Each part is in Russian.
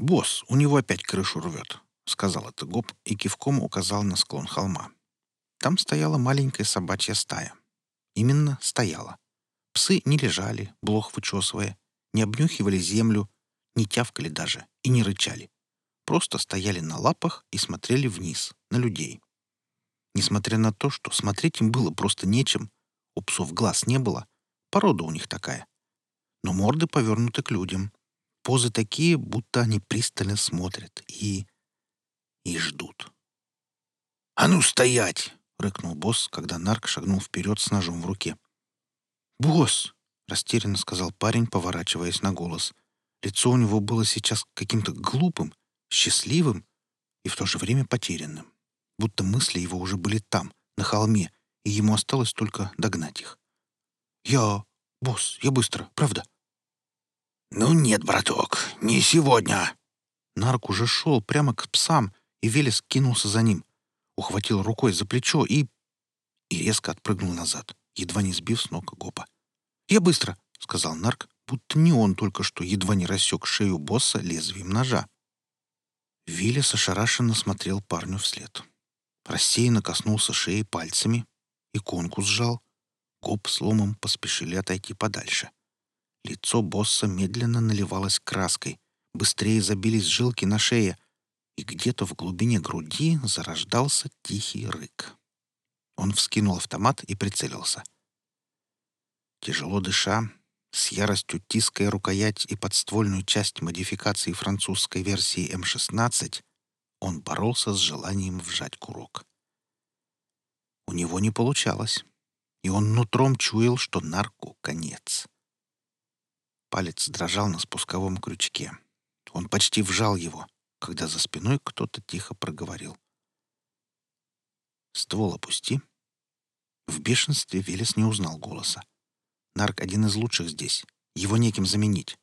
«Босс, у него опять крышу рвет», — сказал это Гоп и кивком указал на склон холма. Там стояла маленькая собачья стая. Именно стояла. Псы не лежали, блох вычесывая, не обнюхивали землю, не тявкали даже и не рычали. Просто стояли на лапах и смотрели вниз, на людей. Несмотря на то, что смотреть им было просто нечем, у псов глаз не было, порода у них такая. Но морды повернуты к людям. Позы такие, будто они пристально смотрят и... и ждут. «А ну, стоять!» — рыкнул босс, когда нарк шагнул вперед с ножом в руке. «Босс!» — растерянно сказал парень, поворачиваясь на голос. Лицо у него было сейчас каким-то глупым, счастливым и в то же время потерянным. Будто мысли его уже были там, на холме, и ему осталось только догнать их. «Я... босс, я быстро, правда?» «Ну нет, браток, не сегодня!» Нарк уже шел прямо к псам, и Велес кинулся за ним. Ухватил рукой за плечо и... и резко отпрыгнул назад, едва не сбив с ног Гопа. «Я быстро!» — сказал Нарк, будто не он только что едва не рассек шею босса лезвием ножа. Виллис ошарашенно смотрел парню вслед. Рассеянно коснулся шеи пальцами, иконку сжал. Гоп с ломом поспешили отойти подальше. Лицо босса медленно наливалось краской, быстрее забились жилки на шее, и где-то в глубине груди зарождался тихий рык. Он вскинул автомат и прицелился. Тяжело дыша, с яростью тиская рукоять и подствольную часть модификации французской версии М-16, он боролся с желанием вжать курок. У него не получалось, и он нутром чуял, что нарку конец. Палец дрожал на спусковом крючке. Он почти вжал его, когда за спиной кто-то тихо проговорил. «Ствол опусти». В бешенстве Велес не узнал голоса. Нарк один из лучших здесь. Его неким заменить.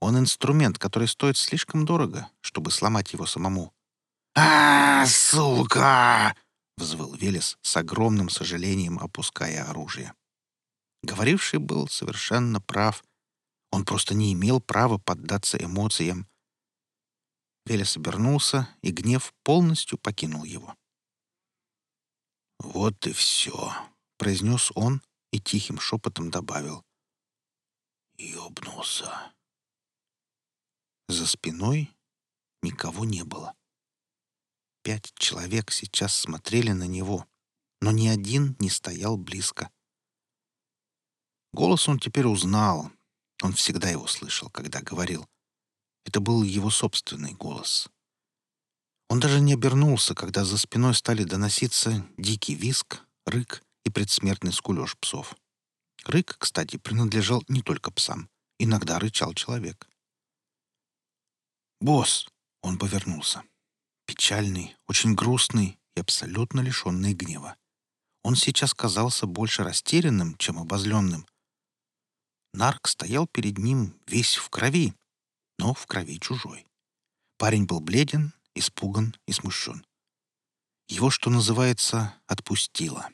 Он инструмент, который стоит слишком дорого, чтобы сломать его самому. а, сука!» — взвыл Велес с огромным сожалением, опуская оружие. Говоривший был совершенно прав. Он просто не имел права поддаться эмоциям. Велес обернулся, и гнев полностью покинул его. «Вот и все», — произнес он, и тихим шепотом добавил. «Ёбнулся». За спиной никого не было. Пять человек сейчас смотрели на него, но ни один не стоял близко. Голос он теперь узнал. Он всегда его слышал, когда говорил. Это был его собственный голос. Он даже не обернулся, когда за спиной стали доноситься дикий виск, рык и предсмертный скулеж псов. Рык, кстати, принадлежал не только псам. Иногда рычал человек. «Босс!» — он повернулся. Печальный, очень грустный и абсолютно лишенный гнева. Он сейчас казался больше растерянным, чем обозленным. Нарк стоял перед ним весь в крови, но в крови чужой. Парень был бледен, испуган и смущен. Его, что называется, отпустило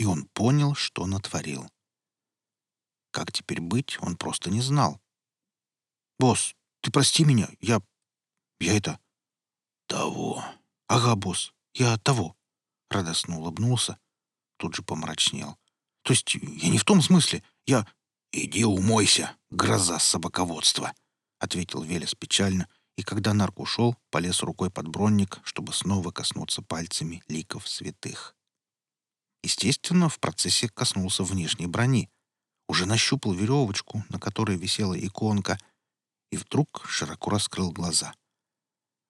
и он понял, что натворил. Как теперь быть, он просто не знал. «Босс, ты прости меня, я... я это...» «Того». «Ага, босс, я того». Радостно улыбнулся, тут же помрачнел. «То есть я не в том смысле, я...» «Иди умойся, гроза собаководства», — ответил Велес печально, и когда нарк ушел, полез рукой под бронник, чтобы снова коснуться пальцами ликов святых. Естественно, в процессе коснулся внешней брони. Уже нащупал веревочку, на которой висела иконка, и вдруг широко раскрыл глаза.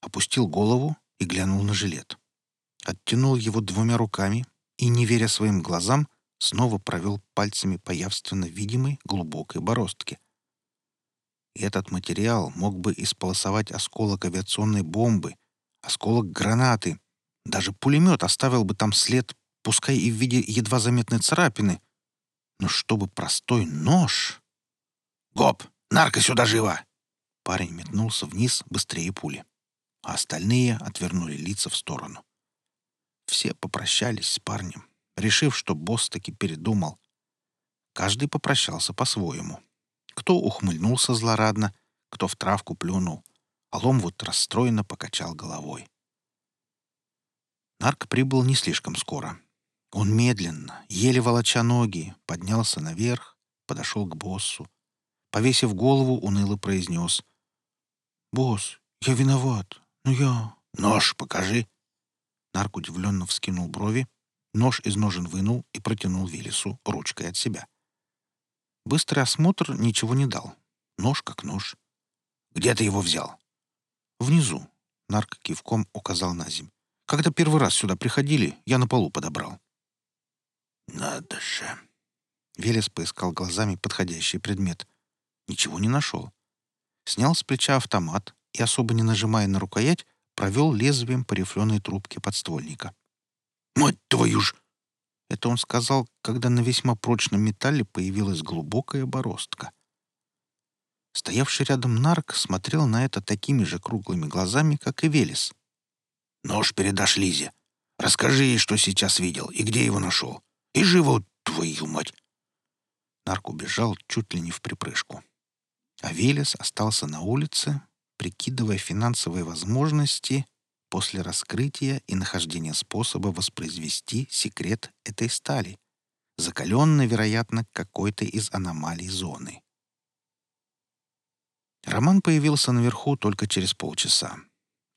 Опустил голову и глянул на жилет. Оттянул его двумя руками и, не веря своим глазам, снова провел пальцами по явственно видимой глубокой бороздке. И этот материал мог бы исполосовать осколок авиационной бомбы, осколок гранаты. Даже пулемет оставил бы там след пускай и в виде едва заметной царапины, но чтобы простой нож... «Гоп, нарко сюда живо!» Парень метнулся вниз быстрее пули, а остальные отвернули лица в сторону. Все попрощались с парнем, решив, что босс таки передумал. Каждый попрощался по-своему. Кто ухмыльнулся злорадно, кто в травку плюнул, а Ломвуд расстроенно покачал головой. Нарк прибыл не слишком скоро. Он медленно, еле волоча ноги, поднялся наверх, подошел к боссу. Повесив голову, уныло произнес. «Босс, я виноват, но я...» «Нож покажи!» Нарк удивленно вскинул брови, нож из ножен вынул и протянул Виллису ручкой от себя. Быстрый осмотр ничего не дал. Нож как нож. «Где ты его взял?» «Внизу», — Нарк кивком указал на земь. «Когда первый раз сюда приходили, я на полу подобрал». «Надо же!» Велес поискал глазами подходящий предмет. Ничего не нашел. Снял с плеча автомат и, особо не нажимая на рукоять, провел лезвием по рифленой трубке подствольника. «Мать твою ж!» Это он сказал, когда на весьма прочном металле появилась глубокая бороздка. Стоявший рядом нарк смотрел на это такими же круглыми глазами, как и Велес. «Нож передашь Лизе. Расскажи ей, что сейчас видел и где его нашел. И живо, твою мать!» Нарк убежал чуть ли не в припрыжку. А Велес остался на улице, прикидывая финансовые возможности после раскрытия и нахождения способа воспроизвести секрет этой стали, закаленной, вероятно, какой-то из аномалий зоны. Роман появился наверху только через полчаса.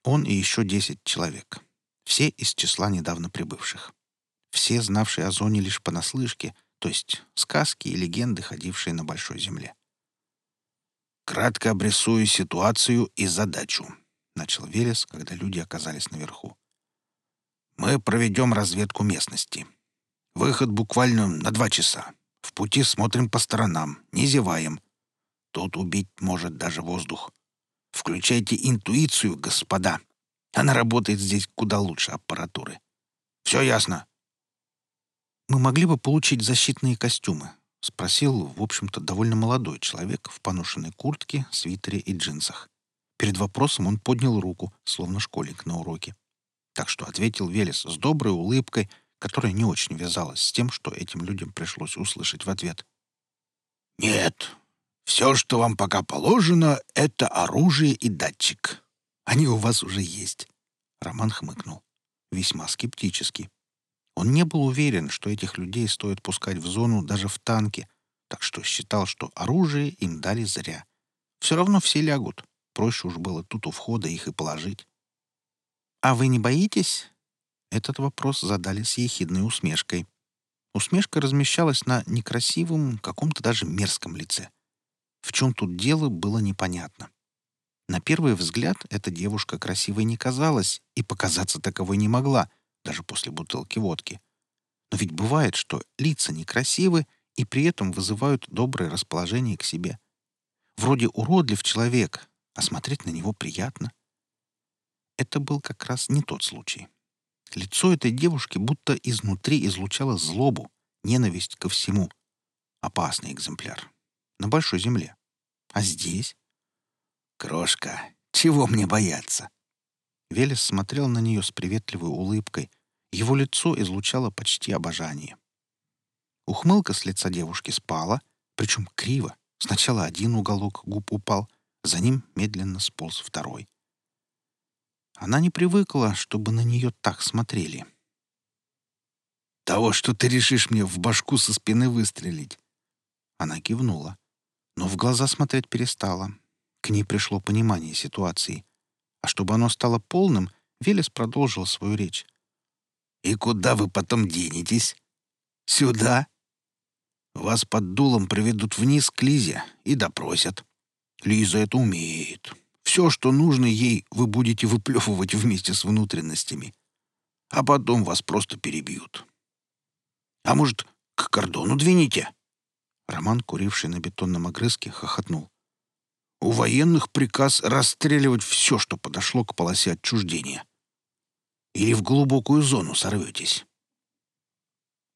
Он и еще десять человек. Все из числа недавно прибывших. Все, знавшие о зоне лишь понаслышке, то есть сказки и легенды, ходившие на Большой Земле. «Кратко обрисую ситуацию и задачу», — начал Велес, когда люди оказались наверху. «Мы проведем разведку местности. Выход буквально на два часа. В пути смотрим по сторонам, не зеваем. Тут убить может даже воздух. Включайте интуицию, господа. Она работает здесь куда лучше аппаратуры. Все ясно?» «Мы могли бы получить защитные костюмы?» — спросил, в общем-то, довольно молодой человек в поношенной куртке, свитере и джинсах. Перед вопросом он поднял руку, словно школьник на уроке. Так что ответил Велес с доброй улыбкой, которая не очень вязалась с тем, что этим людям пришлось услышать в ответ. «Нет, все, что вам пока положено, — это оружие и датчик. Они у вас уже есть». Роман хмыкнул. Весьма скептически. Он не был уверен, что этих людей стоит пускать в зону даже в танке, так что считал, что оружие им дали зря. Все равно все лягут. Проще уж было тут у входа их и положить. «А вы не боитесь?» Этот вопрос задали с ехидной усмешкой. Усмешка размещалась на некрасивом, каком-то даже мерзком лице. В чем тут дело, было непонятно. На первый взгляд эта девушка красивой не казалась и показаться таковой не могла, даже после бутылки водки. Но ведь бывает, что лица некрасивы и при этом вызывают доброе расположение к себе. Вроде уродлив человек, а смотреть на него приятно. Это был как раз не тот случай. Лицо этой девушки будто изнутри излучало злобу, ненависть ко всему. Опасный экземпляр. На большой земле. А здесь? «Крошка, чего мне бояться?» Велес смотрел на нее с приветливой улыбкой. Его лицо излучало почти обожание. Ухмылка с лица девушки спала, причем криво. Сначала один уголок губ упал, за ним медленно сполз второй. Она не привыкла, чтобы на нее так смотрели. «Того, что ты решишь мне в башку со спины выстрелить!» Она кивнула, но в глаза смотреть перестала. К ней пришло понимание ситуации. А чтобы оно стало полным, Велес продолжил свою речь. «И куда вы потом денетесь? Сюда? Вас под дулом приведут вниз к Лизе и допросят. Лиза это умеет. Все, что нужно ей, вы будете выплевывать вместе с внутренностями. А потом вас просто перебьют. А может, к кордону двините?» Роман, куривший на бетонном огрызке, хохотнул. «У военных приказ расстреливать все, что подошло к полосе отчуждения. Или в глубокую зону сорветесь».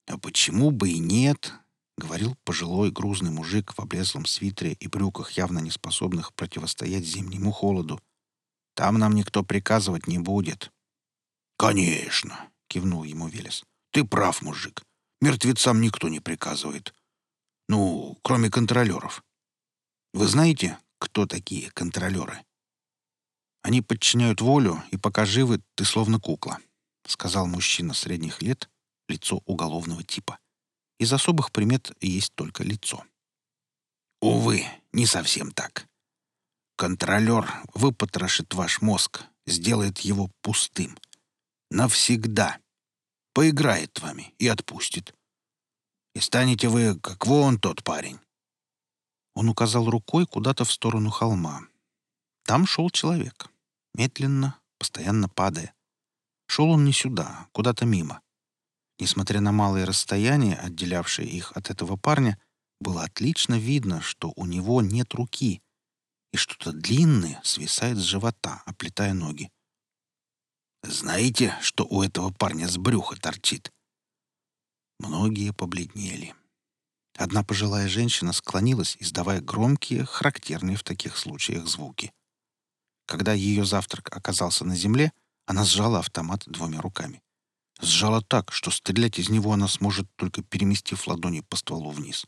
«А почему бы и нет?» — говорил пожилой грузный мужик в облезлом свитере и брюках, явно не способных противостоять зимнему холоду. «Там нам никто приказывать не будет». «Конечно», — кивнул ему Велес. «Ты прав, мужик. Мертвецам никто не приказывает. Ну, кроме контролеров. Вы знаете, кто такие контролеры?» Они подчиняют волю, и пока живы, ты словно кукла», — сказал мужчина средних лет, лицо уголовного типа. Из особых примет есть только лицо. «Увы, не совсем так. Контролер выпотрошит ваш мозг, сделает его пустым. Навсегда. Поиграет вами и отпустит. И станете вы, как вон тот парень». Он указал рукой куда-то в сторону холма. Там шел человек. Медленно, постоянно падая. Шел он не сюда, куда-то мимо. Несмотря на малое расстояние, отделявшее их от этого парня, было отлично видно, что у него нет руки, и что-то длинное свисает с живота, оплетая ноги. «Знаете, что у этого парня с брюха торчит?» Многие побледнели. Одна пожилая женщина склонилась, издавая громкие, характерные в таких случаях звуки. Когда ее завтрак оказался на земле, она сжала автомат двумя руками. Сжала так, что стрелять из него она сможет, только переместив ладони по стволу вниз.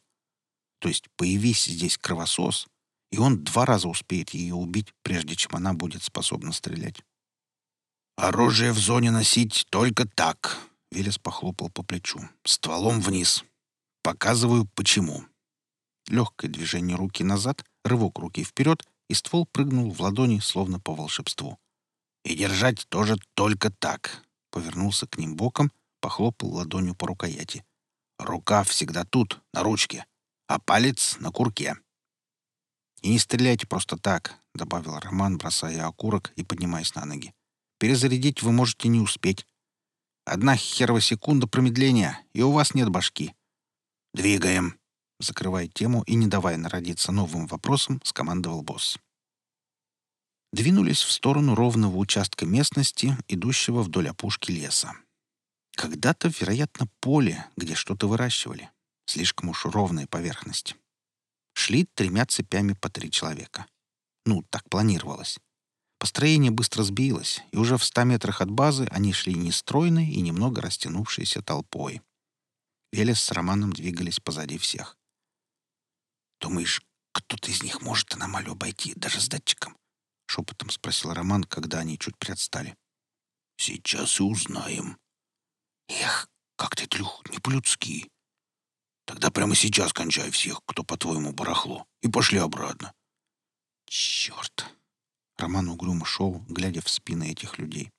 То есть появись здесь кровосос, и он два раза успеет ее убить, прежде чем она будет способна стрелять. «Оружие в зоне носить только так», — Велес похлопал по плечу. «Стволом вниз. Показываю, почему». Легкое движение руки назад, рывок руки вперед, и ствол прыгнул в ладони, словно по волшебству. «И держать тоже только так», — повернулся к ним боком, похлопал ладонью по рукояти. «Рука всегда тут, на ручке, а палец на курке». «И не стреляйте просто так», — добавил Роман, бросая окурок и поднимаясь на ноги. «Перезарядить вы можете не успеть. Одна херова секунда промедления, и у вас нет башки». «Двигаем», Закрывая тему и не давая народиться новым вопросам, скомандовал босс. Двинулись в сторону ровного участка местности, идущего вдоль опушки леса. Когда-то, вероятно, поле, где что-то выращивали. Слишком уж ровная поверхность. Шли тремя цепями по три человека. Ну, так планировалось. Построение быстро сбилось, и уже в ста метрах от базы они шли нестройной и немного растянувшейся толпой. Велес с Романом двигались позади всех. «Думаешь, кто-то из них может аномалию обойти, даже с датчиком?» — шепотом спросил Роман, когда они чуть приотстали. «Сейчас и узнаем». «Эх, как ты, Тлюх, не по-людски. Тогда прямо сейчас кончай всех, кто, по-твоему, барахло, и пошли обратно». «Черт!» Роман угрюмо шел, глядя в спины этих людей.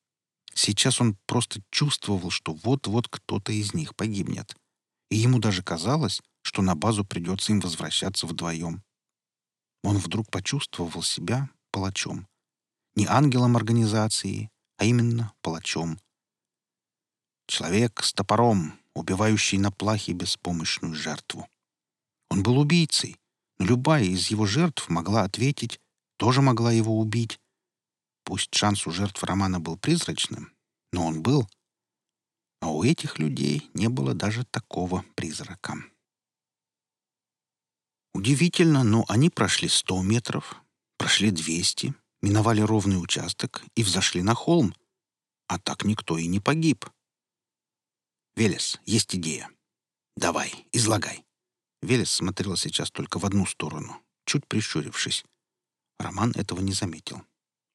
Сейчас он просто чувствовал, что вот-вот кто-то из них погибнет. И ему даже казалось, что на базу придется им возвращаться вдвоем. Он вдруг почувствовал себя палачом. Не ангелом организации, а именно палачом. Человек с топором, убивающий на плахе беспомощную жертву. Он был убийцей, но любая из его жертв могла ответить, тоже могла его убить. Пусть шанс у жертв романа был призрачным, но он был. А у этих людей не было даже такого призрака. Удивительно, но они прошли сто метров, прошли двести, миновали ровный участок и взошли на холм. А так никто и не погиб. «Велес, есть идея. Давай, излагай». Велес смотрел сейчас только в одну сторону, чуть прищурившись. Роман этого не заметил.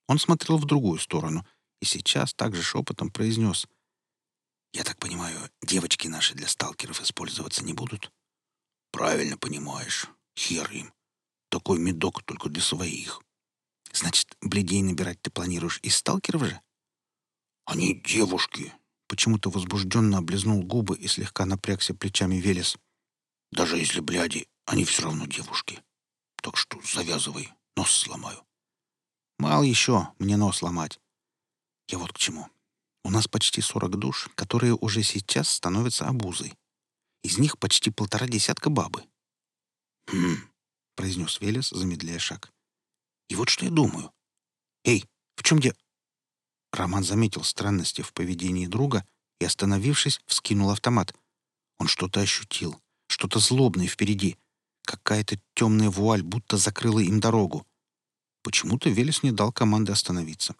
Он смотрел в другую сторону и сейчас также шепотом произнес. «Я так понимаю, девочки наши для сталкеров использоваться не будут?» «Правильно понимаешь. Хер им. Такой медок только для своих. Значит, бледей набирать ты планируешь из сталкеров же? Они девушки. Почему-то возбужденно облизнул губы и слегка напрягся плечами Велес. Даже если бляди, они все равно девушки. Так что завязывай, нос сломаю. Мало еще мне нос ломать. Я вот к чему. У нас почти сорок душ, которые уже сейчас становятся обузой. Из них почти полтора десятка бабы. «Хм», — произнес Велес, замедляя шаг. «И вот что я думаю. Эй, в чем де...» Роман заметил странности в поведении друга и, остановившись, вскинул автомат. Он что-то ощутил, что-то злобное впереди. Какая-то темная вуаль будто закрыла им дорогу. Почему-то Велес не дал команды остановиться.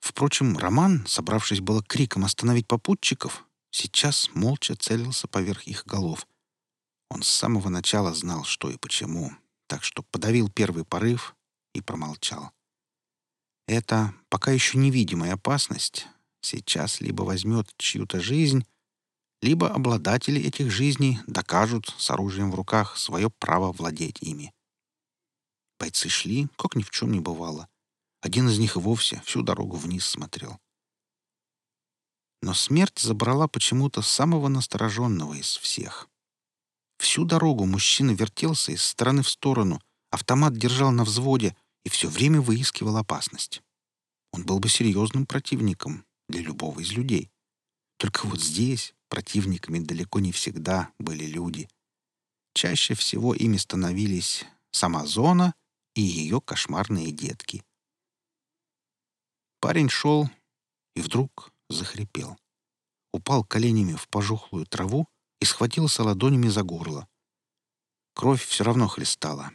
Впрочем, Роман, собравшись было криком остановить попутчиков, сейчас молча целился поверх их голов — он с самого начала знал, что и почему, так что подавил первый порыв и промолчал. Эта пока еще невидимая опасность сейчас либо возьмет чью-то жизнь, либо обладатели этих жизней докажут с оружием в руках свое право владеть ими. Бойцы шли, как ни в чем не бывало. Один из них и вовсе всю дорогу вниз смотрел. Но смерть забрала почему-то самого настороженного из всех. Всю дорогу мужчина вертелся из стороны в сторону, автомат держал на взводе и все время выискивал опасность. Он был бы серьезным противником для любого из людей. Только вот здесь противниками далеко не всегда были люди. Чаще всего ими становились сама зона и ее кошмарные детки. Парень шел и вдруг захрипел. Упал коленями в пожухлую траву и схватился ладонями за горло. Кровь все равно хлестала.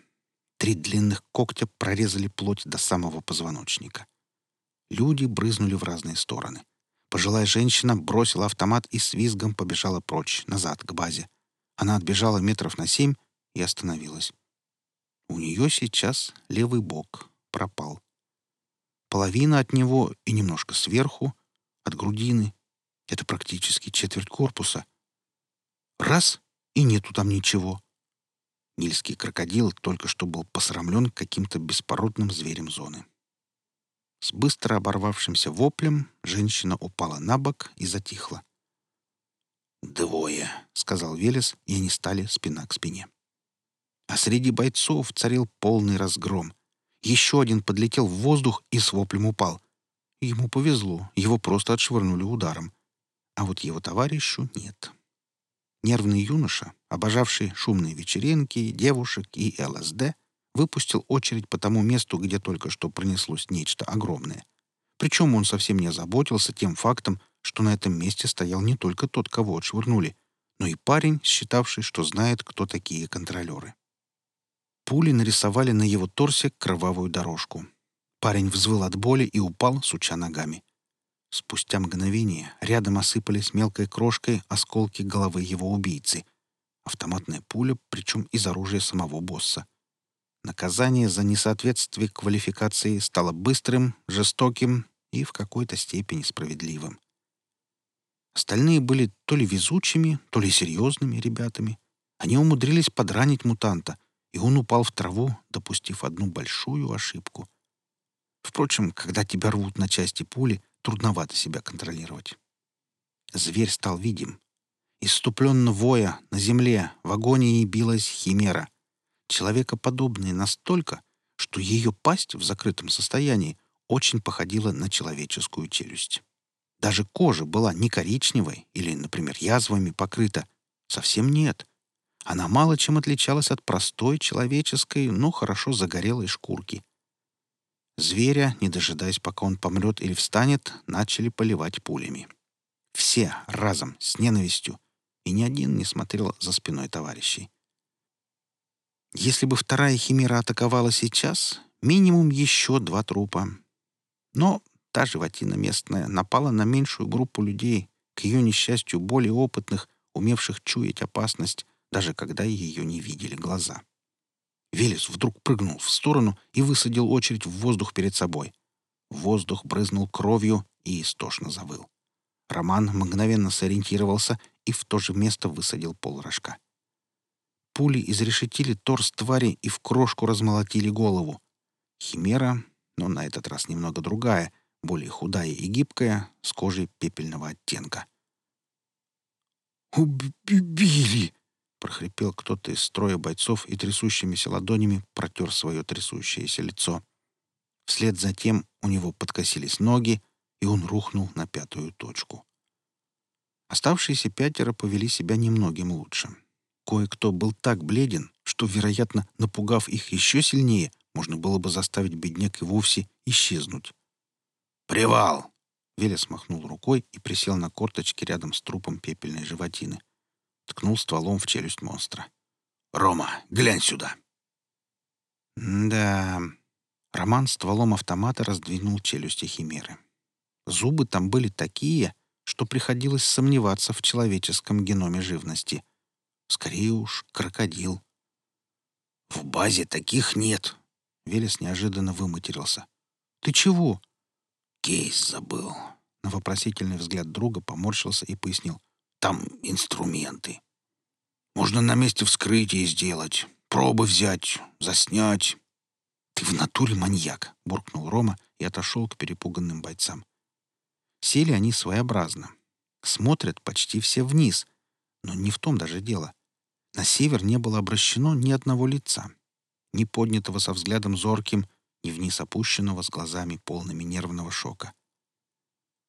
Три длинных когтя прорезали плоть до самого позвоночника. Люди брызнули в разные стороны. Пожилая женщина бросила автомат и с визгом побежала прочь, назад, к базе. Она отбежала метров на семь и остановилась. У нее сейчас левый бок пропал. Половина от него и немножко сверху, от грудины. Это практически четверть корпуса. Раз — и нету там ничего. Нильский крокодил только что был посрамлен каким-то беспородным зверем зоны. С быстро оборвавшимся воплем женщина упала на бок и затихла. «Двое», — сказал Велес, и они стали спина к спине. А среди бойцов царил полный разгром. Еще один подлетел в воздух и с воплем упал. Ему повезло, его просто отшвырнули ударом. А вот его товарищу нет. Нервный юноша, обожавший шумные вечеринки, девушек и ЛСД, выпустил очередь по тому месту, где только что пронеслось нечто огромное. Причем он совсем не озаботился тем фактом, что на этом месте стоял не только тот, кого отшвырнули, но и парень, считавший, что знает, кто такие контролеры. Пули нарисовали на его торсе кровавую дорожку. Парень взвыл от боли и упал, суча ногами. Спустя мгновение рядом осыпались мелкой крошкой осколки головы его убийцы. Автоматная пуля, причем из оружия самого босса. Наказание за несоответствие квалификации стало быстрым, жестоким и в какой-то степени справедливым. Остальные были то ли везучими, то ли серьезными ребятами. Они умудрились подранить мутанта, и он упал в траву, допустив одну большую ошибку. Впрочем, когда тебя рвут на части пули, трудновато себя контролировать. Зверь стал видим. Иступленно воя, на земле, в агонии билась химера — человекоподобной настолько, что ее пасть в закрытом состоянии очень походила на человеческую челюсть. Даже кожа была не коричневой или, например, язвами покрыта. Совсем нет. Она мало чем отличалась от простой человеческой, но хорошо загорелой шкурки. Зверя, не дожидаясь, пока он помрет или встанет, начали поливать пулями. Все разом, с ненавистью, и ни один не смотрел за спиной товарищей. Если бы вторая химера атаковала сейчас, минимум еще два трупа. Но та животина местная напала на меньшую группу людей, к ее несчастью более опытных, умевших чуять опасность, даже когда ее не видели глаза. Велес вдруг прыгнул в сторону и высадил очередь в воздух перед собой. Воздух брызнул кровью и истошно завыл. Роман мгновенно сориентировался и в то же место высадил полрожка. Пули изрешетили торс твари и в крошку размолотили голову. Химера, но на этот раз немного другая, более худая и гибкая, с кожей пепельного оттенка. «Убили!» — прохрипел кто-то из строя бойцов и трясущимися ладонями протер свое трясущееся лицо. Вслед за тем у него подкосились ноги, и он рухнул на пятую точку. Оставшиеся пятеро повели себя немногим лучше. Кое-кто был так бледен, что, вероятно, напугав их еще сильнее, можно было бы заставить бедняк и вовсе исчезнуть. «Привал!» Велес махнул рукой и присел на корточки рядом с трупом пепельной животины. Ткнул стволом в челюсть монстра. «Рома, глянь сюда!» Да, Роман стволом автомата раздвинул челюсти химеры. Зубы там были такие, что приходилось сомневаться в человеческом геноме живности. Скорее уж, крокодил. «В базе таких нет!» Велес неожиданно выматерился. Ты чего?» «Кейс забыл». На вопросительный взгляд друга поморщился и пояснил. «Там инструменты. Можно на месте вскрытия сделать, пробы взять, заснять». «Ты в натуре маньяк!» — буркнул Рома и отошел к перепуганным бойцам. Сели они своеобразно. Смотрят почти все вниз. Но не в том даже дело. На север не было обращено ни одного лица. Ни поднятого со взглядом зорким, ни вниз опущенного с глазами полными нервного шока.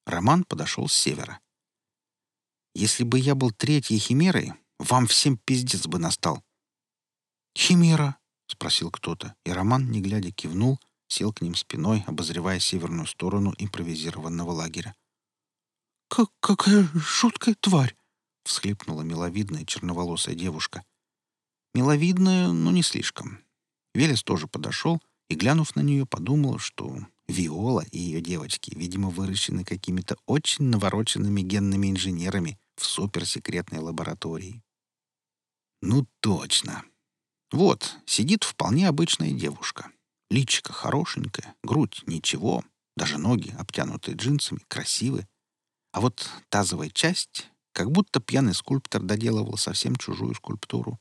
Роман подошел с севера. «Если бы я был третьей химерой, вам всем пиздец бы настал». «Химера?» — спросил кто-то, и Роман, не глядя, кивнул, сел к ним спиной, обозревая северную сторону импровизированного лагеря. «Как какая жуткая тварь!» — всхлипнула миловидная черноволосая девушка. Миловидная, но не слишком. Велес тоже подошел и, глянув на нее, подумал, что Виола и ее девочки, видимо, выращены какими-то очень навороченными генными инженерами в суперсекретной лаборатории. Ну, точно. Вот, сидит вполне обычная девушка. Личико хорошенькое, грудь ничего, даже ноги, обтянутые джинсами, красивые. А вот тазовая часть, как будто пьяный скульптор доделывал совсем чужую скульптуру.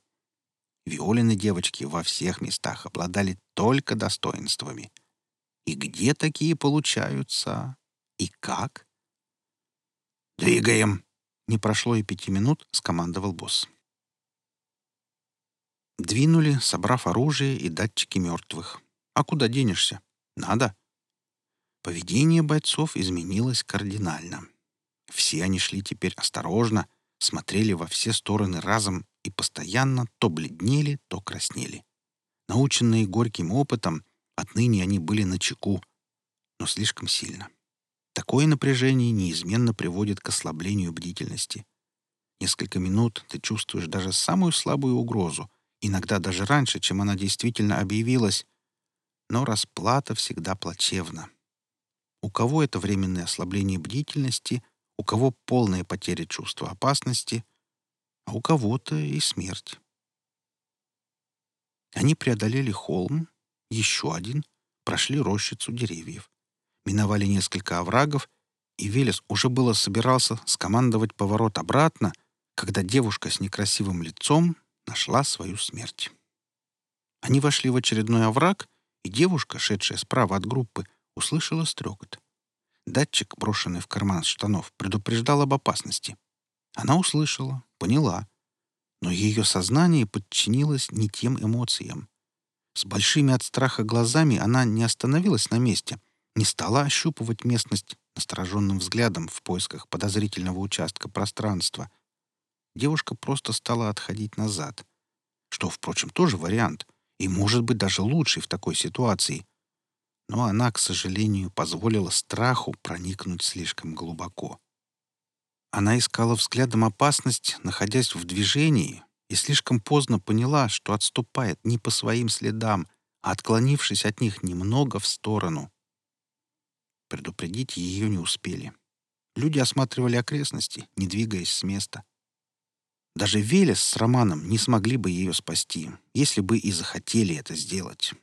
Виолины девочки во всех местах обладали только достоинствами. И где такие получаются? И как? «Двигаем!» Не прошло и пяти минут, скомандовал босс. Двинули, собрав оружие и датчики мертвых. А куда денешься? Надо. Поведение бойцов изменилось кардинально. Все они шли теперь осторожно, смотрели во все стороны разом и постоянно то бледнели, то краснели. Наученные горьким опытом, отныне они были на чеку, но слишком сильно. Такое напряжение неизменно приводит к ослаблению бдительности. Несколько минут ты чувствуешь даже самую слабую угрозу, иногда даже раньше, чем она действительно объявилась, но расплата всегда плачевна. У кого это временное ослабление бдительности, у кого полная потеря чувства опасности, а у кого-то и смерть. Они преодолели холм, еще один, прошли рощицу деревьев, миновали несколько оврагов, и Велес уже было собирался скомандовать поворот обратно, когда девушка с некрасивым лицом нашла свою смерть. Они вошли в очередной овраг, и девушка, шедшая справа от группы, услышала стрекот. Датчик, брошенный в карман штанов, предупреждал об опасности. Она услышала, поняла. Но ее сознание подчинилось не тем эмоциям. С большими от страха глазами она не остановилась на месте, не стала ощупывать местность настороженным взглядом в поисках подозрительного участка пространства. Девушка просто стала отходить назад. Что, впрочем, тоже вариант, и, может быть, даже лучший в такой ситуации — но она, к сожалению, позволила страху проникнуть слишком глубоко. Она искала взглядом опасность, находясь в движении, и слишком поздно поняла, что отступает не по своим следам, а отклонившись от них немного в сторону. Предупредить ее не успели. Люди осматривали окрестности, не двигаясь с места. Даже Велес с Романом не смогли бы ее спасти, если бы и захотели это сделать.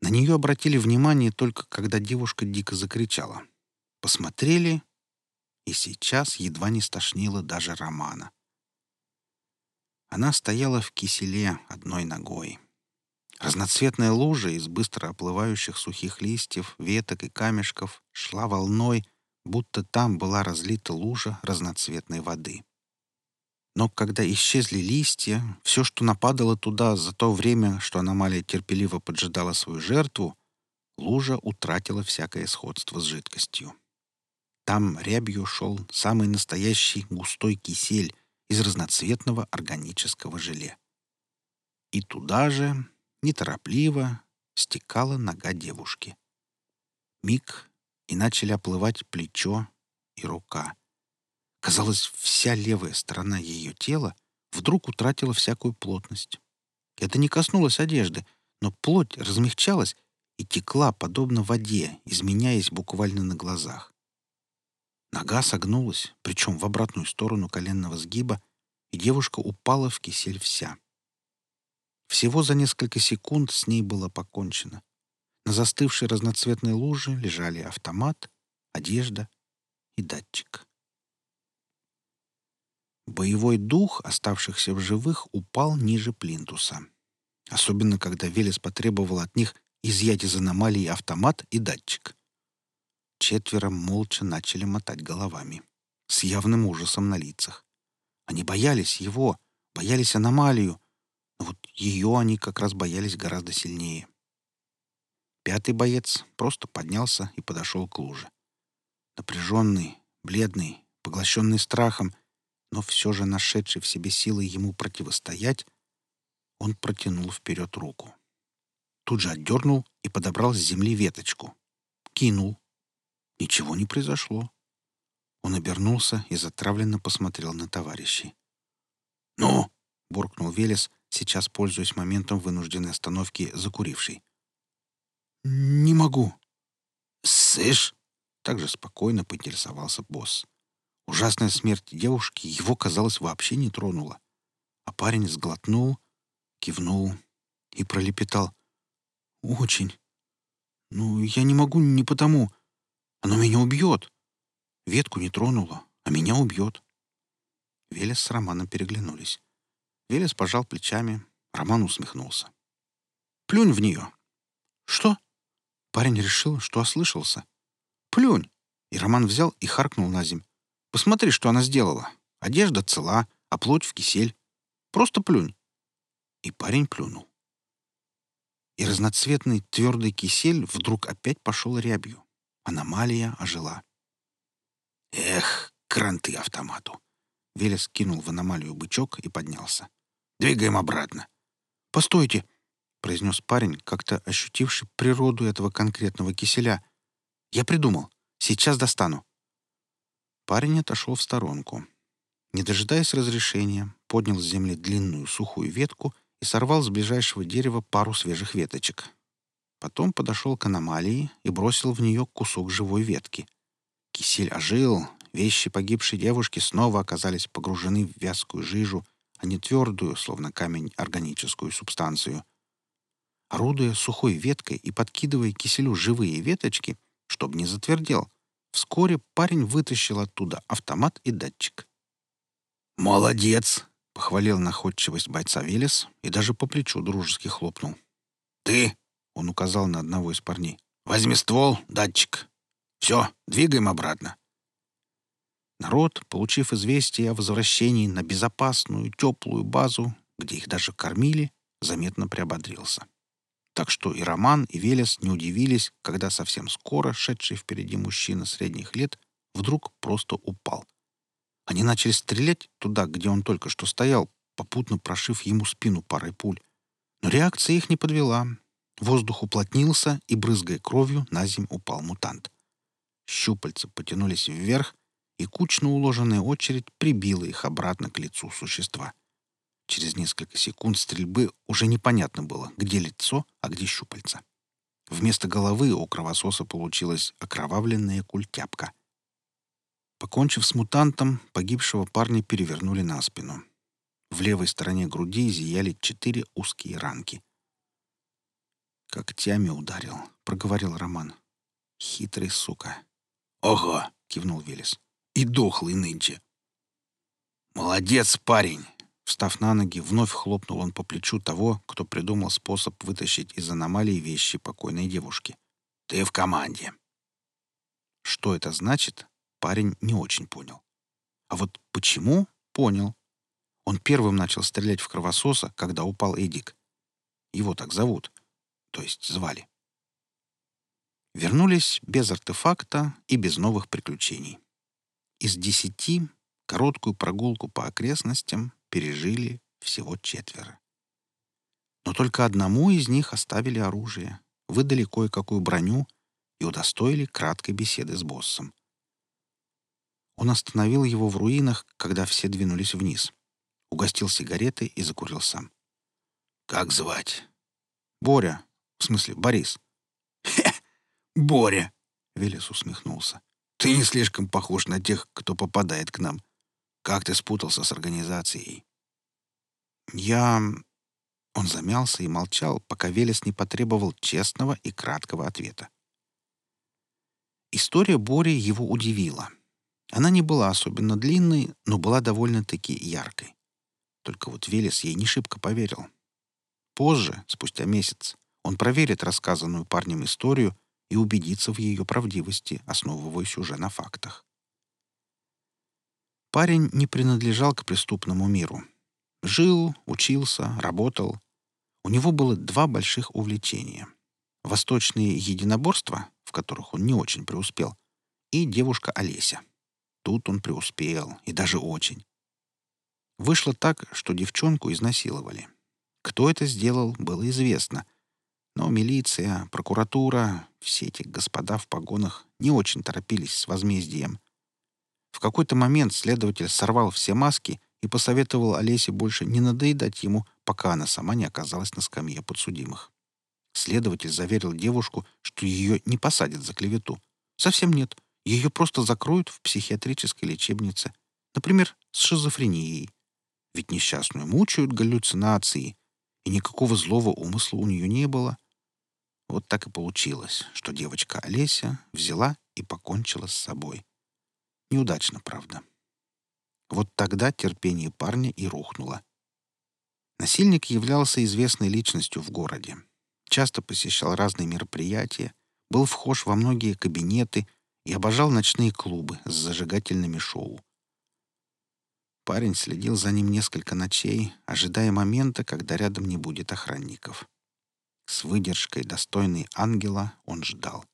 На нее обратили внимание только когда девушка дико закричала. Посмотрели, и сейчас едва не стошнило даже Романа. Она стояла в киселе одной ногой. Разноцветная лужа из быстро оплывающих сухих листьев, веток и камешков шла волной, будто там была разлита лужа разноцветной воды. Но когда исчезли листья, все, что нападало туда за то время, что аномалия терпеливо поджидала свою жертву, лужа утратила всякое сходство с жидкостью. Там рябью шел самый настоящий густой кисель из разноцветного органического желе. И туда же, неторопливо, стекала нога девушки. Миг, и начали оплывать плечо и рука — Казалось, вся левая сторона ее тела вдруг утратила всякую плотность. Это не коснулось одежды, но плоть размягчалась и текла, подобно воде, изменяясь буквально на глазах. Нога согнулась, причем в обратную сторону коленного сгиба, и девушка упала в кисель вся. Всего за несколько секунд с ней было покончено. На застывшей разноцветной луже лежали автомат, одежда и датчик. Боевой дух оставшихся в живых упал ниже плинтуса. Особенно, когда Велес потребовал от них изъять из аномалии автомат и датчик. Четверо молча начали мотать головами, с явным ужасом на лицах. Они боялись его, боялись аномалию, но вот ее они как раз боялись гораздо сильнее. Пятый боец просто поднялся и подошел к луже. Напряженный, бледный, поглощенный страхом, но все же нашедший в себе силы ему противостоять, он протянул вперед руку. Тут же отдернул и подобрал с земли веточку. Кинул. Ничего не произошло. Он обернулся и затравленно посмотрел на товарищей. «Ну!» — буркнул Велес, сейчас пользуясь моментом вынужденной остановки, закуривший. «Не могу». «Сышь?» — также спокойно поинтересовался босс. Ужасная смерть девушки его, казалось, вообще не тронула. А парень сглотнул, кивнул и пролепетал. «Очень. Ну, я не могу не потому. Оно меня убьет. Ветку не тронула, а меня убьет». Велес с Романом переглянулись. Велес пожал плечами, Роман усмехнулся. «Плюнь в нее». «Что?» Парень решил, что ослышался. «Плюнь!» И Роман взял и харкнул на земь. «Посмотри, что она сделала. Одежда цела, а плоть в кисель. Просто плюнь». И парень плюнул. И разноцветный твердый кисель вдруг опять пошел рябью. Аномалия ожила. «Эх, кранты автомату!» Велес кинул в аномалию бычок и поднялся. «Двигаем обратно». «Постойте!» — произнес парень, как-то ощутивший природу этого конкретного киселя. «Я придумал. Сейчас достану». Парень отошел в сторонку. Не дожидаясь разрешения, поднял с земли длинную сухую ветку и сорвал с ближайшего дерева пару свежих веточек. Потом подошел к аномалии и бросил в нее кусок живой ветки. Кисель ожил, вещи погибшей девушки снова оказались погружены в вязкую жижу, а не твердую, словно камень, органическую субстанцию. Орудуя сухой веткой и подкидывая киселю живые веточки, чтобы не затвердел, вскоре парень вытащил оттуда автомат и датчик. «Молодец!» — похвалил находчивость бойца Велес и даже по плечу дружески хлопнул. «Ты!» — он указал на одного из парней. «Возьми ствол, датчик. Все, двигаем обратно». Народ, получив известие о возвращении на безопасную, теплую базу, где их даже кормили, заметно приободрился. Так что и Роман, и Велес не удивились, когда совсем скоро шедший впереди мужчина средних лет вдруг просто упал. Они начали стрелять туда, где он только что стоял, попутно прошив ему спину парой пуль. Но реакция их не подвела. Воздух уплотнился, и, брызгая кровью, на земь упал мутант. Щупальца потянулись вверх, и кучно уложенная очередь прибила их обратно к лицу существа. Через несколько секунд стрельбы уже непонятно было, где лицо, а где щупальца. Вместо головы у кровососа получилась окровавленная культяпка — Покончив с мутантом, погибшего парня перевернули на спину. В левой стороне груди зияли четыре узкие ранки. «Когтями ударил», — проговорил Роман. «Хитрый сука». «Ого!» — кивнул Велес. «И дохлый нынче». «Молодец, парень!» Встав на ноги, вновь хлопнул он по плечу того, кто придумал способ вытащить из аномалии вещи покойной девушки. «Ты в команде». Что это значит, парень не очень понял. А вот почему — понял. Он первым начал стрелять в кровососа, когда упал Эдик. Его так зовут, то есть звали. Вернулись без артефакта и без новых приключений. Из десяти короткую прогулку по окрестностям пережили всего четверо. Но только одному из них оставили оружие, выдали кое-какую броню и удостоили краткой беседы с боссом. Он остановил его в руинах, когда все двинулись вниз. Угостил сигареты и закурил сам. «Как звать?» «Боря. В смысле, Борис». «Хе! Боря!» — Велес усмехнулся. «Ты не слишком похож на тех, кто попадает к нам. Как ты спутался с организацией?» «Я... Он замялся и молчал, пока Велес не потребовал честного и краткого ответа. История Бори его удивила. Она не была особенно длинной, но была довольно-таки яркой. Только вот Велес ей не шибко поверил. Позже, спустя месяц, он проверит рассказанную парнем историю и убедится в ее правдивости, основываясь уже на фактах. Парень не принадлежал к преступному миру. Жил, учился, работал. У него было два больших увлечения. Восточные единоборства, в которых он не очень преуспел, и девушка Олеся. Тут он преуспел, и даже очень. Вышло так, что девчонку изнасиловали. Кто это сделал, было известно. Но милиция, прокуратура, все эти господа в погонах не очень торопились с возмездием. В какой-то момент следователь сорвал все маски и посоветовал Олесе больше не надоедать ему, пока она сама не оказалась на скамье подсудимых. Следователь заверил девушку, что ее не посадят за клевету. Совсем нет. Ее просто закроют в психиатрической лечебнице. Например, с шизофренией. Ведь несчастную мучают галлюцинации, и никакого злого умысла у нее не было. Вот так и получилось, что девочка Олеся взяла и покончила с собой. Неудачно, правда. Вот тогда терпение парня и рухнуло. Насильник являлся известной личностью в городе. Часто посещал разные мероприятия, был вхож во многие кабинеты и обожал ночные клубы с зажигательными шоу. Парень следил за ним несколько ночей, ожидая момента, когда рядом не будет охранников. С выдержкой, достойной ангела, он ждал.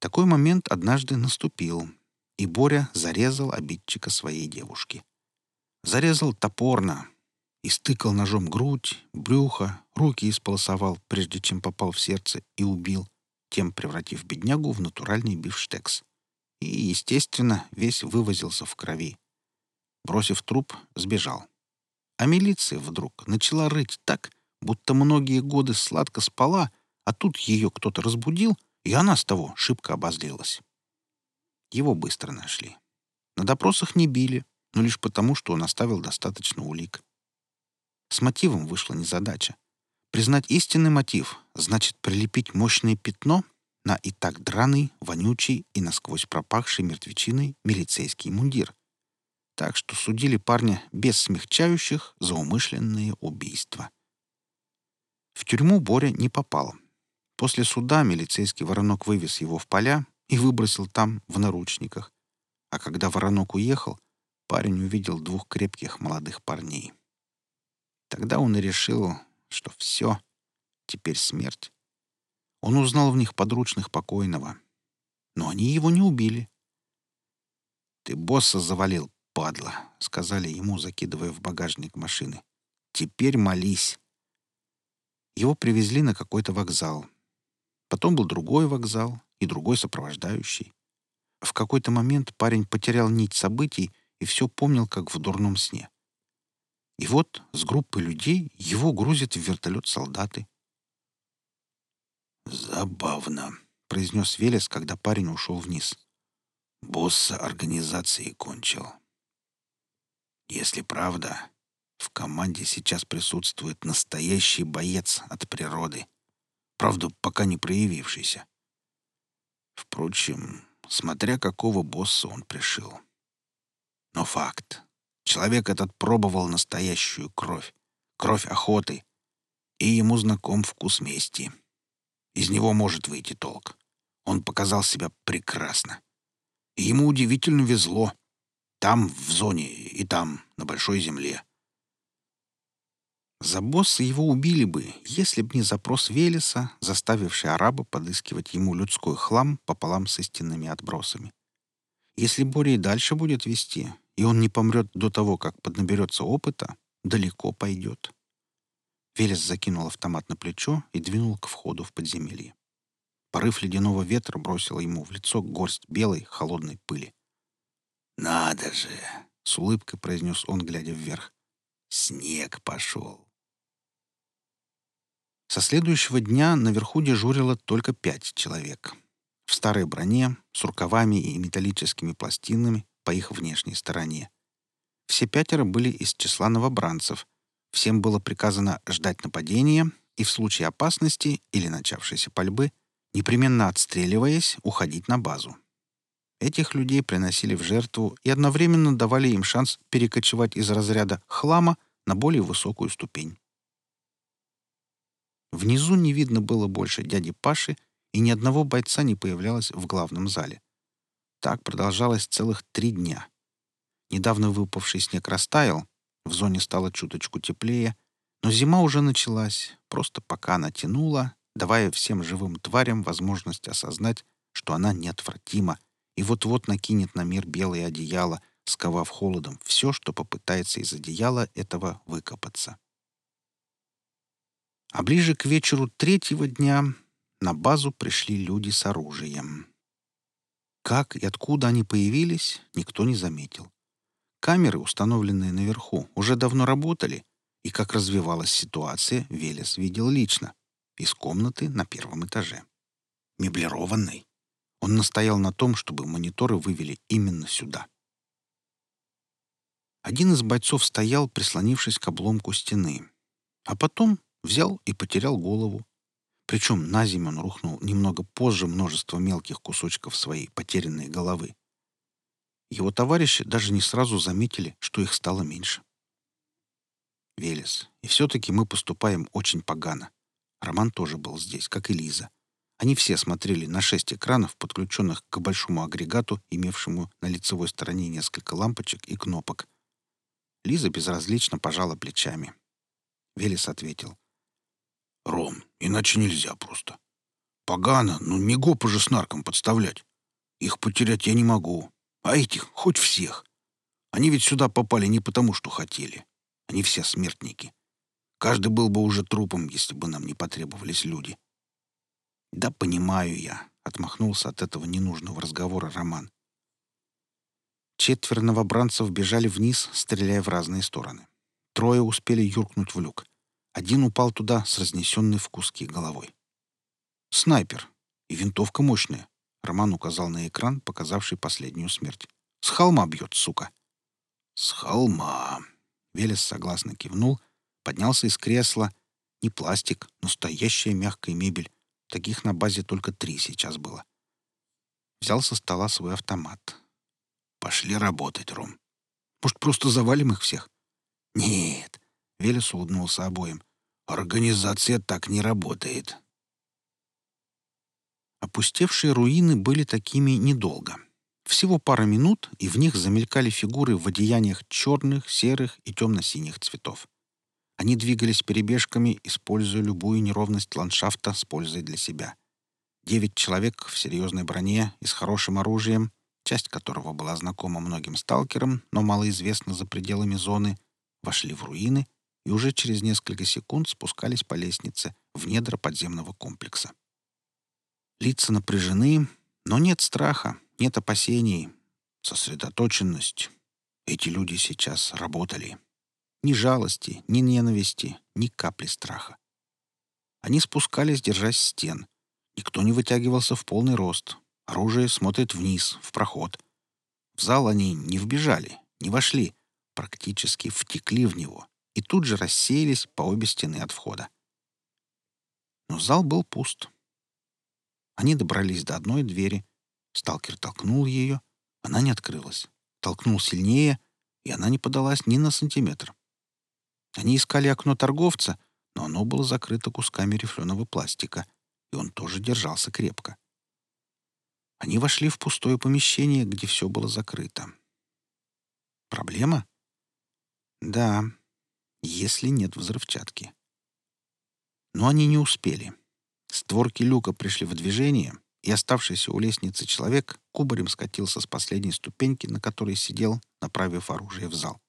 Такой момент однажды наступил, и Боря зарезал обидчика своей девушки. Зарезал топорно, истыкал ножом грудь, брюхо, руки исполосовал, прежде чем попал в сердце и убил, тем превратив беднягу в натуральный бифштекс. И, естественно, весь вывозился в крови. Бросив труп, сбежал. А милиция вдруг начала рыть так, будто многие годы сладко спала, а тут ее кто-то разбудил, и она с того шибко обозлилась. Его быстро нашли. На допросах не били, но лишь потому, что он оставил достаточно улик. С мотивом вышла незадача. Признать истинный мотив значит прилепить мощное пятно на и так драный, вонючий и насквозь пропахший мертвечиной милицейский мундир. Так что судили парня без смягчающих за умышленное убийство. В тюрьму Боря не попал. После суда милицейский воронок вывез его в поля, и выбросил там, в наручниках. А когда воронок уехал, парень увидел двух крепких молодых парней. Тогда он и решил, что все, теперь смерть. Он узнал в них подручных покойного. Но они его не убили. «Ты босса завалил, падла», — сказали ему, закидывая в багажник машины. «Теперь молись». Его привезли на какой-то вокзал. Потом был другой вокзал, и другой сопровождающий. В какой-то момент парень потерял нить событий и все помнил, как в дурном сне. И вот с группой людей его грузят в вертолет солдаты. «Забавно», — произнес Велес, когда парень ушел вниз. «Босса организации кончил. Если правда, в команде сейчас присутствует настоящий боец от природы, правда, пока не проявившийся. Впрочем, смотря какого босса он пришил. Но факт. Человек этот пробовал настоящую кровь. Кровь охоты. И ему знаком вкус мести. Из него может выйти толк. Он показал себя прекрасно. И ему удивительно везло. Там, в зоне, и там, на большой земле. За босса его убили бы, если б не запрос Велеса, заставивший араба подыскивать ему людской хлам пополам с истинными отбросами. Если Боря и дальше будет вести, и он не помрет до того, как поднаберется опыта, далеко пойдет. Велес закинул автомат на плечо и двинул к входу в подземелье. Порыв ледяного ветра бросил ему в лицо горсть белой, холодной пыли. «Надо же!» — с улыбкой произнес он, глядя вверх. «Снег пошел!» Со следующего дня наверху дежурило только пять человек. В старой броне, с рукавами и металлическими пластинами по их внешней стороне. Все пятеро были из числа новобранцев, Всем было приказано ждать нападения и в случае опасности или начавшейся пальбы, непременно отстреливаясь, уходить на базу. Этих людей приносили в жертву и одновременно давали им шанс перекочевать из разряда хлама на более высокую ступень. Внизу не видно было больше дяди Паши, и ни одного бойца не появлялось в главном зале. Так продолжалось целых три дня. Недавно выпавший снег растаял, в зоне стало чуточку теплее, но зима уже началась, просто пока она тянула, давая всем живым тварям возможность осознать, что она неотвратима и вот-вот накинет на мир белое одеяло, сковав холодом все, что попытается из одеяла этого выкопаться. А ближе к вечеру третьего дня на базу пришли люди с оружием. Как и откуда они появились, никто не заметил. Камеры, установленные наверху, уже давно работали, и как развивалась ситуация, Велес видел лично, из комнаты на первом этаже. Меблированной. Он настоял на том, чтобы мониторы вывели именно сюда. Один из бойцов стоял, прислонившись к обломку стены, а потом взял и потерял голову. Причем на землю он рухнул немного позже множества мелких кусочков своей потерянной головы. Его товарищи даже не сразу заметили, что их стало меньше. Велес, и все-таки мы поступаем очень погано. Роман тоже был здесь, как и Лиза. Они все смотрели на шесть экранов, подключенных к большому агрегату, имевшему на лицевой стороне несколько лампочек и кнопок. Лиза безразлично пожала плечами. Велес ответил. «Ром, иначе нельзя просто. Погано, ну не гопа же с нарком подставлять. Их потерять я не могу. А этих хоть всех. Они ведь сюда попали не потому, что хотели. Они все смертники. Каждый был бы уже трупом, если бы нам не потребовались люди. «Да понимаю я», — отмахнулся от этого ненужного разговора Роман. Четверо новобранцев бежали вниз, стреляя в разные стороны. Трое успели юркнуть в люк. Один упал туда с разнесенной в куски головой. «Снайпер. И винтовка мощная», — Роман указал на экран, показавший последнюю смерть. «С холма бьет, сука». «С холма», Велес согласно кивнул, поднялся из кресла. Не пластик, настоящая мягкая мебель. Таких на базе только три сейчас было. Взял со стола свой автомат. «Пошли работать, Ром. Может, просто завалим их всех?» «Нет», — Велес улыбнулся обоим. «Организация так не работает». Опустевшие руины были такими недолго. Всего пара минут, и в них замелькали фигуры в одеяниях черных, серых и темно-синих цветов. Они двигались перебежками, используя любую неровность ландшафта с пользой для себя. Девять человек в серьезной броне и с хорошим оружием, часть которого была знакома многим сталкерам, но малоизвестна за пределами зоны, вошли в руины и уже через несколько секунд спускались по лестнице в недра подземного комплекса. Лица напряжены, но нет страха, нет опасений, сосредоточенность. Эти люди сейчас работали. Ни жалости, ни ненависти, ни капли страха. Они спускались, держась стен. Никто не вытягивался в полный рост. Оружие смотрит вниз, в проход. В зал они не вбежали, не вошли, практически втекли в него и тут же рассеялись по обе стены от входа. Но зал был пуст. Они добрались до одной двери, Сталкер толкнул ее, она не открылась. Толкнул сильнее, и она не подалась ни на сантиметр. Они искали окно торговца, но оно было закрыто кусками рифленого пластика, и он тоже держался крепко. Они вошли в пустое помещение, где все было закрыто. Проблема? Да, если нет взрывчатки. Но они не успели. Створки люка пришли в движение, и оставшийся у лестницы человек кубарем скатился с последней ступеньки, на которой сидел, направив оружие в зал.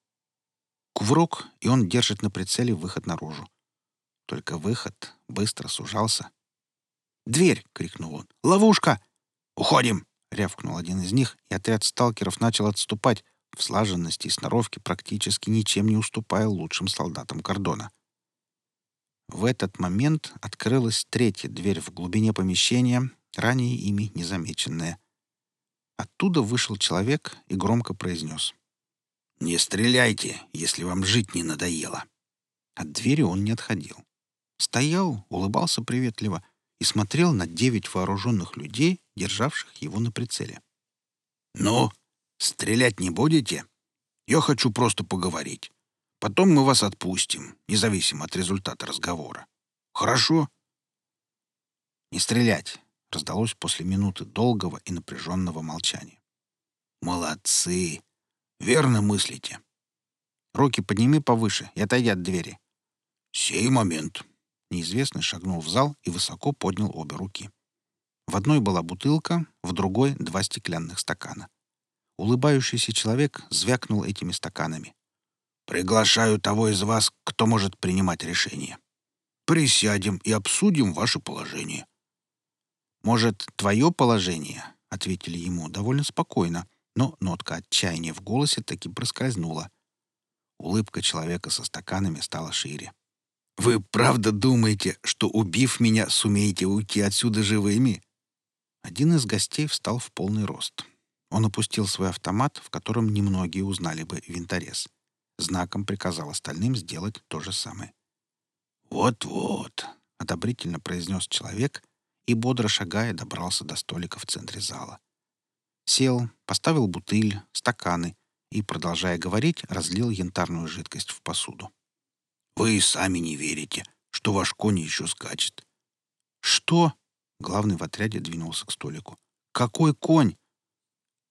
Кувырок, и он держит на прицеле выход наружу. Только выход быстро сужался. «Дверь!» — крикнул он. «Ловушка!» «Уходим!» — рявкнул один из них, и отряд сталкеров начал отступать, в слаженности и сноровке практически ничем не уступая лучшим солдатам кордона. В этот момент открылась третья дверь в глубине помещения, ранее ими незамеченное. Оттуда вышел человек и громко произнес. «Не стреляйте, если вам жить не надоело». От двери он не отходил. Стоял, улыбался приветливо и смотрел на девять вооруженных людей, державших его на прицеле. «Ну, стрелять не будете? Я хочу просто поговорить. Потом мы вас отпустим, независимо от результата разговора. Хорошо?» «Не стрелять!» — раздалось после минуты долгого и напряженного молчания. «Молодцы! Верно мыслите!» «Руки подними повыше и отойди от двери». «Сей момент!» Неизвестный шагнул в зал и высоко поднял обе руки. В одной была бутылка, в другой — два стеклянных стакана. Улыбающийся человек звякнул этими стаканами. «Приглашаю того из вас, кто может принимать решение. Присядем и обсудим ваше положение. «Может, твое положение?» — ответили ему довольно спокойно, но нотка отчаяния в голосе таки проскользнула. Улыбка человека со стаканами стала шире. «Вы правда думаете, что, убив меня, сумеете уйти отсюда живыми?» Один из гостей встал в полный рост. Он опустил свой автомат, в котором немногие узнали бы винторез. Знаком приказал остальным сделать то же самое. «Вот-вот», — одобрительно произнес человек и, бодро шагая, добрался до столика в центре зала. Сел, поставил бутыль, стаканы и, продолжая говорить, разлил янтарную жидкость в посуду. «Вы сами не верите, что ваш конь еще скачет». «Что?» — главный в отряде двинулся к столику. «Какой конь?»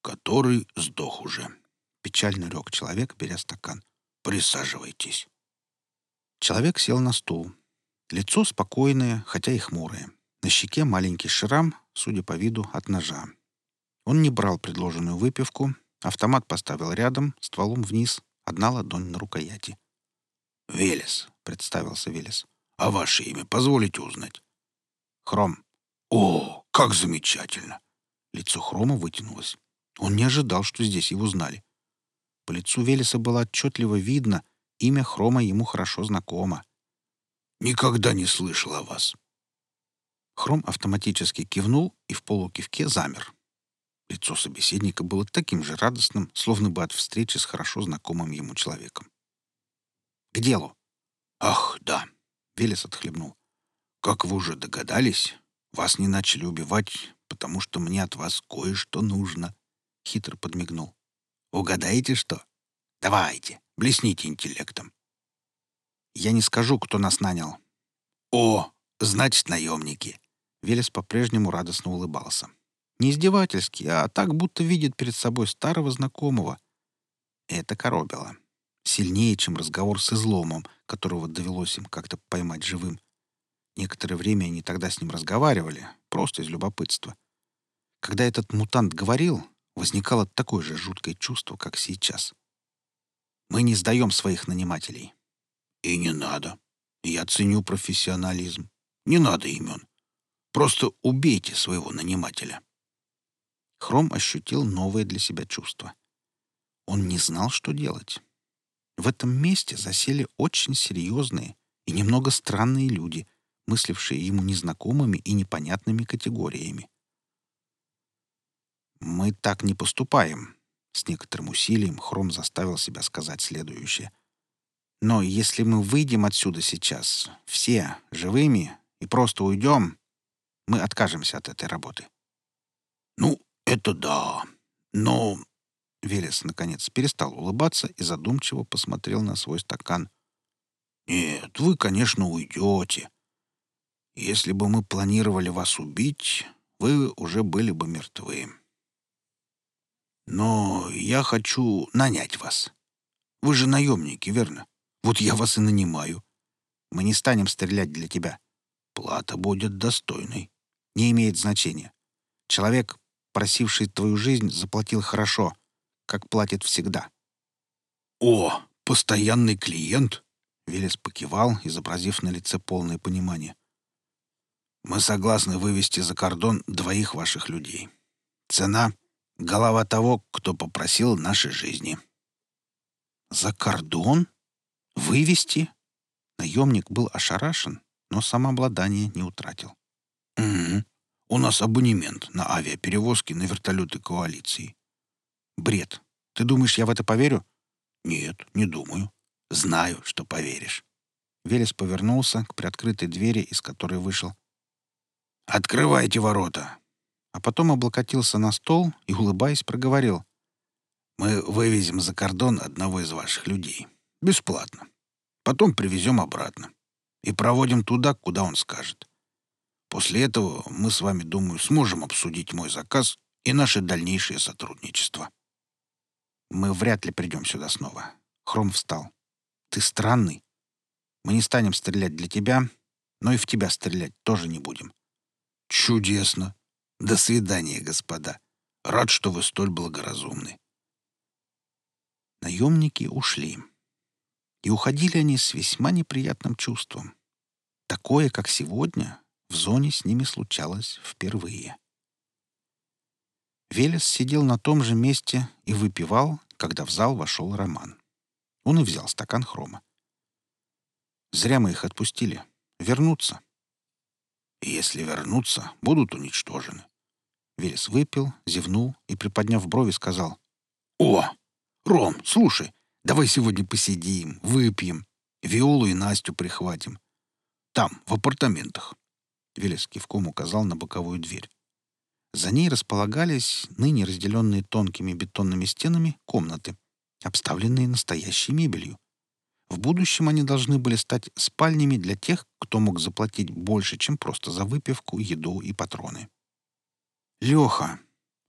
«Который сдох уже», — печально лег человек, беря стакан. «Присаживайтесь». Человек сел на стул. Лицо спокойное, хотя и хмурое. На щеке маленький шрам, судя по виду, от ножа. Он не брал предложенную выпивку, автомат поставил рядом, стволом вниз, одна ладонь на рукояти. «Велес», — представился Велес. «А ваше имя позволите узнать?» «Хром». «О, как замечательно!» Лицо Хрома вытянулось. Он не ожидал, что здесь его знали. По лицу Велеса было отчетливо видно, имя Хрома ему хорошо знакомо. «Никогда не слышал о вас. Хром автоматически кивнул и в полукивке замер. Лицо собеседника было таким же радостным, словно бы от встречи с хорошо знакомым ему человеком. «К делу!» «Ах, да!» — Велес отхлебнул. «Как вы уже догадались, вас не начали убивать, потому что мне от вас кое-что нужно», — хитро подмигнул. «Угадаете, что? Давайте, блесните интеллектом». «Я не скажу, кто нас нанял». «О, значит, наемники. Велес по-прежнему радостно улыбался. Не издевательски, а так, будто видит перед собой старого знакомого. Это коробило. Сильнее, чем разговор с изломом, которого довелось им как-то поймать живым. Некоторое время они тогда с ним разговаривали, просто из любопытства. Когда этот мутант говорил, возникало такое же жуткое чувство, как сейчас. Мы не сдаем своих нанимателей. И не надо. Я ценю профессионализм. Не надо имен. Просто убейте своего нанимателя». Хром ощутил новое для себя чувство. Он не знал, что делать. В этом месте засели очень серьезные и немного странные люди, мыслившие ему незнакомыми и непонятными категориями. «Мы так не поступаем», — с некоторым усилием Хром заставил себя сказать следующее. «Но если мы выйдем отсюда сейчас, все, живыми, и просто уйдем, мы откажемся от этой работы. «Ну, это да. Но...» Велес, наконец, перестал улыбаться и задумчиво посмотрел на свой стакан. «Нет, вы, конечно, уйдете. Если бы мы планировали вас убить, вы уже были бы мертвы. Но я хочу нанять вас. Вы же наемники, верно? Вот я вас и нанимаю. Мы не станем стрелять для тебя. Плата будет достойной не имеет значения. Человек, просивший твою жизнь, заплатил хорошо, как платит всегда. «О, постоянный клиент!» Велес покивал, изобразив на лице полное понимание. «Мы согласны вывести за кордон двоих ваших людей. Цена — голова того, кто попросил нашей жизни». «За кордон? Вывести?» Наемник был ошарашен, но самообладание не утратил. «Угу. У нас абонемент на авиаперевозки на вертолеты коалиции». «Бред. Ты думаешь, я в это поверю?» «Нет, не думаю. Знаю, что поверишь». Велес повернулся к приоткрытой двери, из которой вышел. «Открывайте ворота!» А потом облокотился на стол и, улыбаясь, проговорил. «Мы вывезем за кордон одного из ваших людей. Бесплатно. Потом привезем обратно. И проводим туда, куда он скажет. После этого мы с вами, думаю, сможем обсудить мой заказ и наше дальнейшее сотрудничество». «Мы вряд ли придем сюда снова». Хром встал. «Ты странный. Мы не станем стрелять для тебя, но и в тебя стрелять тоже не будем». «Чудесно. До свидания, господа. Рад, что вы столь благоразумны». Наемники ушли. И уходили они с весьма неприятным чувством. Такое, как сегодня, в зоне с ними случалось впервые. Велес сидел на том же месте и выпивал, когда в зал вошел Роман. Он и взял стакан хрома. Зря мы их отпустили. Вернутся. И если вернутся, будут уничтожены. Велес выпил, зевнул и, приподняв брови, сказал. «О, Ром, слушай, давай сегодня посидим, выпьем, Виолу и Настю прихватим. Там, в апартаментах». Велес кивком указал на боковую дверь. За ней располагались, ныне разделенные тонкими бетонными стенами, комнаты, обставленные настоящей мебелью. В будущем они должны были стать спальнями для тех, кто мог заплатить больше, чем просто за выпивку, еду и патроны. «Леха!»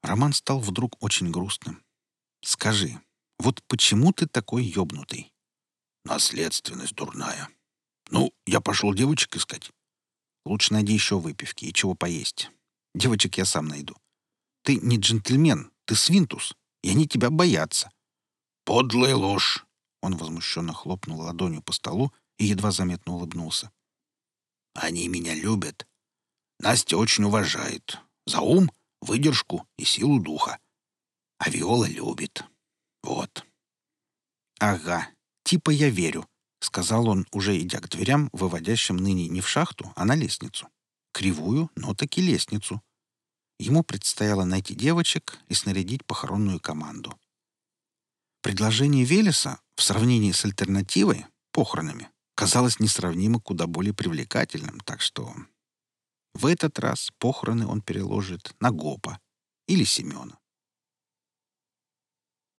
Роман стал вдруг очень грустным. «Скажи, вот почему ты такой ёбнутый?» «Наследственность дурная. Ну, я пошел девочек искать». «Лучше найди еще выпивки и чего поесть. Девочек я сам найду. Ты не джентльмен, ты свинтус, и они тебя боятся. Подлая ложь. Он возмущенно хлопнул ладонью по столу и едва заметно улыбнулся. Они меня любят. Настя очень уважает. За ум, выдержку и силу духа. А Виола любит. Вот. Ага, типа я верю, — сказал он, уже идя к дверям, выводящим ныне не в шахту, а на лестницу кривую, но таки лестницу. Ему предстояло найти девочек и снарядить похоронную команду. Предложение Велеса в сравнении с альтернативой, похоронами, казалось несравнимо куда более привлекательным, так что в этот раз похороны он переложит на Гопа или Семена.